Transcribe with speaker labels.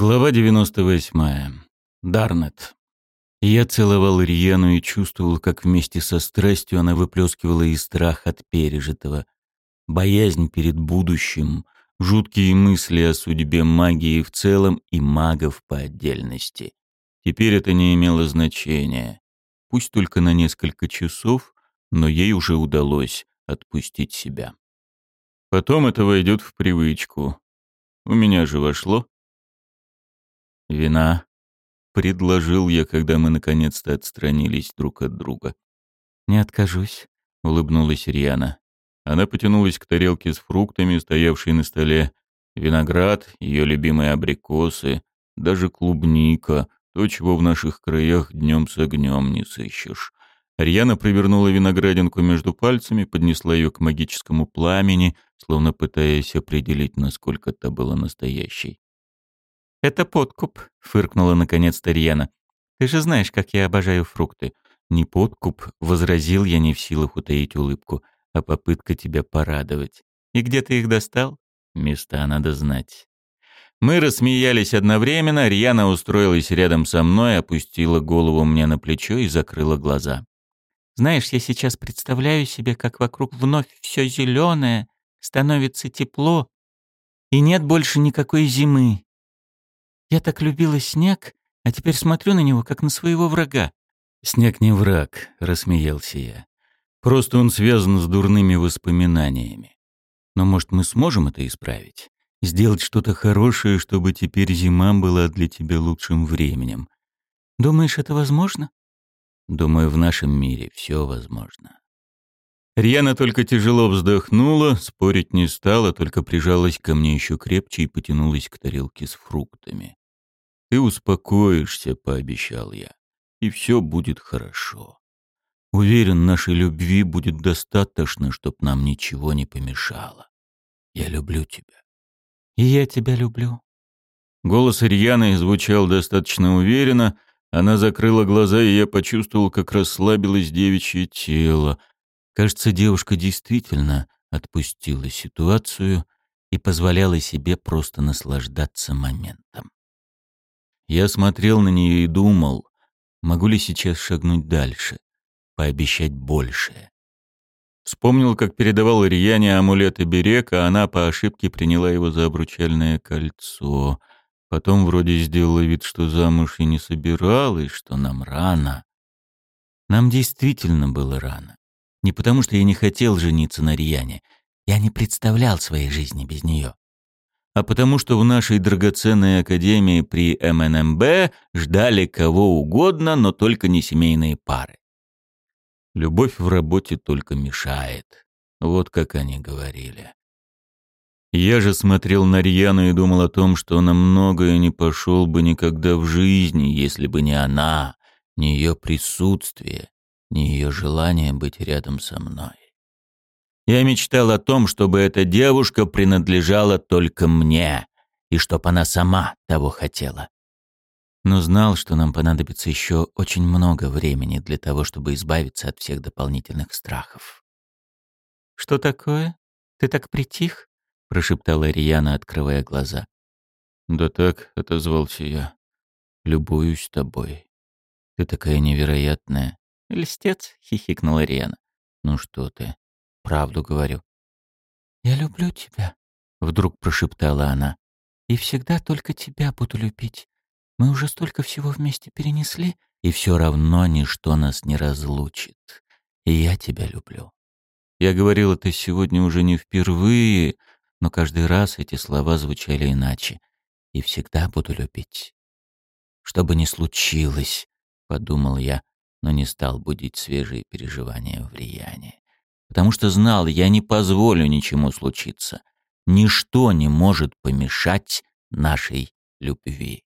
Speaker 1: Глава 98. Дарнет. Я целовал Риену и чувствовал, как вместе со страстью она выплескивала и страх от пережитого, боязнь перед будущим, жуткие мысли о судьбе магии в целом и магов по отдельности. Теперь это не имело значения. Пусть только на несколько часов, но ей уже удалось отпустить себя. Потом это войдет в привычку. У меня же вошло. «Вина», — предложил я, когда мы наконец-то отстранились друг от друга.
Speaker 2: «Не откажусь», — улыбнулась Риана.
Speaker 1: Она потянулась к тарелке с фруктами, стоявшей на столе. Виноград, ее любимые абрикосы, даже клубника, то, чего в наших краях днем с огнем не сыщешь. Рьяна провернула виноградинку между пальцами, поднесла ее к магическому пламени, словно пытаясь определить, насколько та была настоящей.
Speaker 2: «Это подкуп», — фыркнула наконец-то Рьяна. «Ты же знаешь, как я обожаю фрукты». «Не подкуп», — возразил я не в силах утаить улыбку, «а попытка тебя порадовать». «И где ты их достал?» «Места надо знать». Мы рассмеялись одновременно, Рьяна устроилась рядом со мной, опустила голову мне на плечо и закрыла глаза. «Знаешь, я сейчас представляю себе, как вокруг вновь все зеленое, становится тепло, и нет больше никакой зимы. Я так любила снег, а теперь смотрю на него, как на своего врага.
Speaker 1: «Снег не враг», — рассмеялся я. «Просто он связан с дурными воспоминаниями. Но, может, мы сможем это исправить? Сделать что-то хорошее, чтобы теперь зима была для тебя лучшим временем.
Speaker 2: Думаешь, это возможно?»
Speaker 1: «Думаю, в нашем мире все возможно». Рьяна только тяжело вздохнула, спорить не стала, только прижалась ко мне еще крепче и потянулась к тарелке с фруктами. «Ты успокоишься», — пообещал я, — «и все будет хорошо. Уверен, нашей любви будет достаточно, чтоб нам ничего не помешало. Я люблю тебя».
Speaker 2: «И я тебя люблю».
Speaker 1: Голос Рьяны звучал достаточно уверенно, она закрыла глаза, и я почувствовал, как расслабилось девичье тело. Кажется, девушка действительно отпустила ситуацию и позволяла себе просто наслаждаться моментом. Я смотрел на нее и думал, могу ли сейчас шагнуть дальше, пообещать большее. Вспомнил, как передавал Рьяне амулет и берег, а она по ошибке приняла его за обручальное кольцо. Потом вроде сделала вид, что замуж и не собиралась, что нам рано. Нам действительно было рано. Не потому, что я не хотел жениться на Рьяне. Я не представлял своей жизни без нее а потому что в нашей драгоценной академии при МНМБ ждали кого угодно, но только не семейные пары. Любовь в работе только мешает. Вот как они говорили. Я же смотрел на Рьяну и думал о том, что на многое не пошел бы никогда в жизни, если бы не она, не ее присутствие, не ее желание быть рядом со мной. Я мечтал о том, чтобы эта девушка принадлежала только мне, и чтоб она сама того хотела. Но знал, что нам понадобится еще очень много времени для того, чтобы избавиться от всех дополнительных страхов.
Speaker 2: «Что такое? Ты так притих?» — прошептала Рияна, открывая глаза.
Speaker 1: «Да так», — отозвался я. «Любуюсь тобой. Ты такая невероятная».
Speaker 2: «Льстец?» — хихикнула Рияна.
Speaker 1: «Ну что ты, правду говорю.
Speaker 2: «Я люблю тебя», — вдруг прошептала она. «И всегда только тебя буду любить. Мы уже столько всего вместе перенесли,
Speaker 1: и все равно ничто нас не разлучит. И я тебя люблю». Я говорил это сегодня уже не впервые, но каждый раз эти слова звучали иначе. «И всегда буду любить». «Что бы ни случилось», — подумал я, но не стал будить свежие переживания влияния потому что знал, я не позволю ничему случиться. Ничто не может помешать нашей любви.